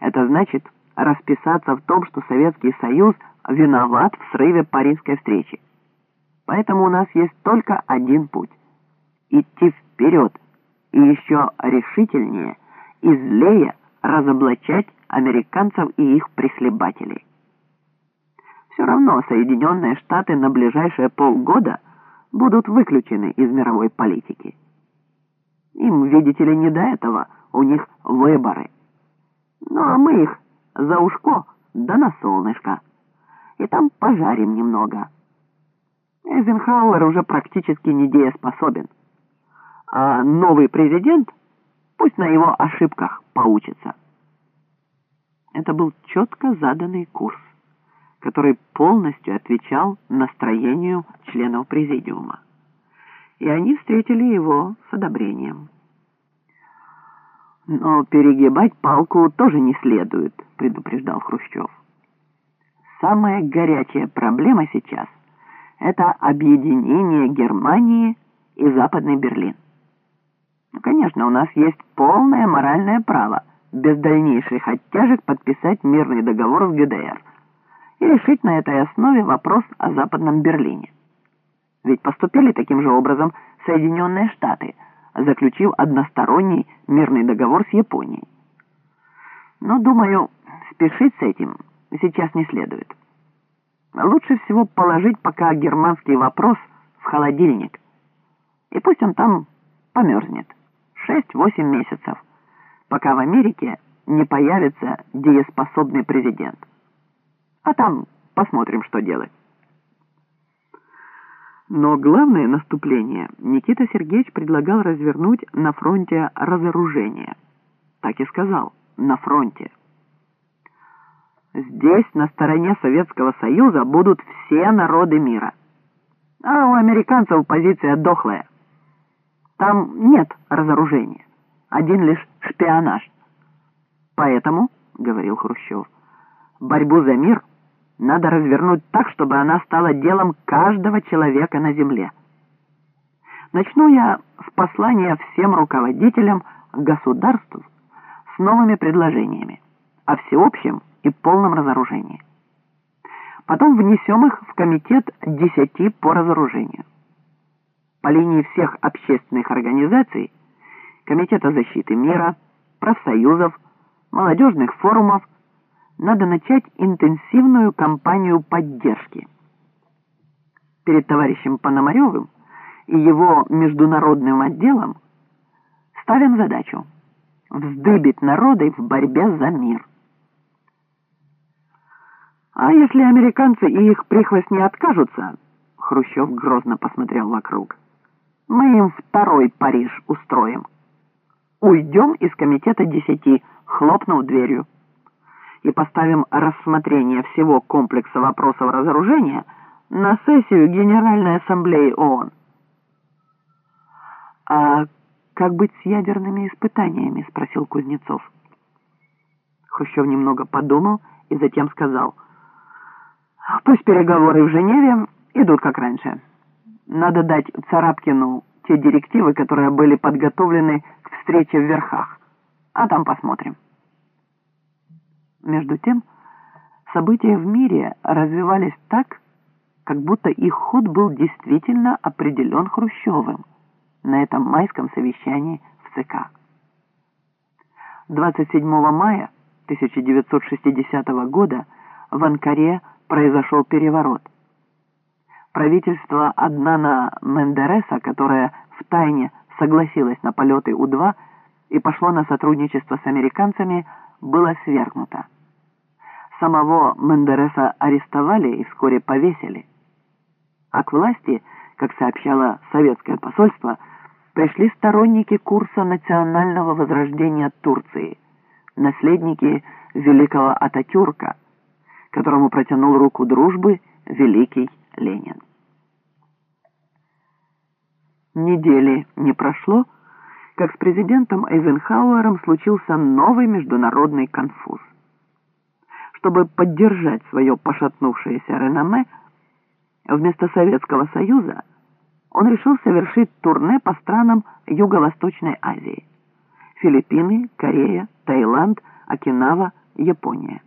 Это значит расписаться в том, что Советский Союз виноват в срыве Парижской встречи. Поэтому у нас есть только один путь – идти вперед и еще решительнее и злее разоблачать американцев и их прихлебателей. Все равно Соединенные Штаты на ближайшие полгода будут выключены из мировой политики. Им, видите ли, не до этого, у них выборы. Ну, а мы их за ушко да на солнышко. И там пожарим немного. Эйзенхауэр уже практически недееспособен. А новый президент пусть на его ошибках поучится. Это был четко заданный курс, который полностью отвечал настроению членов президиума и они встретили его с одобрением. «Но перегибать палку тоже не следует», — предупреждал Хрущев. «Самая горячая проблема сейчас — это объединение Германии и Западный Берлин. Ну, конечно, у нас есть полное моральное право без дальнейших оттяжек подписать мирный договор с ГДР и решить на этой основе вопрос о Западном Берлине. Ведь поступили таким же образом Соединенные Штаты, заключив односторонний мирный договор с Японией. Но, думаю, спешить с этим сейчас не следует. Лучше всего положить пока германский вопрос в холодильник. И пусть он там померзнет. 6-8 месяцев, пока в Америке не появится дееспособный президент. А там посмотрим, что делать. Но главное наступление Никита Сергеевич предлагал развернуть на фронте разоружения. Так и сказал, на фронте. Здесь, на стороне Советского Союза, будут все народы мира. А у американцев позиция дохлая. Там нет разоружения, один лишь шпионаж. Поэтому, говорил Хрущев, борьбу за мир – надо развернуть так, чтобы она стала делом каждого человека на земле. Начну я с послания всем руководителям государств с новыми предложениями о всеобщем и полном разоружении. Потом внесем их в комитет десяти по разоружению. По линии всех общественных организаций, Комитета защиты мира, профсоюзов, молодежных форумов – надо начать интенсивную кампанию поддержки. Перед товарищем Пономаревым и его международным отделом ставим задачу вздыбить народы в борьбе за мир. А если американцы и их прихвостни откажутся, Хрущев грозно посмотрел вокруг, мы им второй Париж устроим. Уйдем из комитета десяти, хлопнув дверью и поставим рассмотрение всего комплекса вопросов разоружения на сессию Генеральной Ассамблеи ООН. «А как быть с ядерными испытаниями?» — спросил Кузнецов. Хрущев немного подумал и затем сказал, «Пусть переговоры в Женеве идут как раньше. Надо дать Царапкину те директивы, которые были подготовлены к встрече в Верхах, а там посмотрим». Между тем, события в мире развивались так, как будто их ход был действительно определен Хрущевым на этом майском совещании в ЦК. 27 мая 1960 года в Анкаре произошел переворот. Правительство Аднана Мендереса, которое втайне согласилось на полеты У-2 и пошло на сотрудничество с американцами, было свергнуто. Самого Мендереса арестовали и вскоре повесили. А к власти, как сообщало советское посольство, пришли сторонники курса национального возрождения Турции, наследники великого Ататюрка, которому протянул руку дружбы великий Ленин. Недели не прошло, как с президентом Эйзенхауэром случился новый международный конфуз чтобы поддержать свое пошатнувшееся реноме, вместо Советского Союза он решил совершить турне по странам Юго-Восточной Азии. Филиппины, Корея, Таиланд, Окинава, Япония.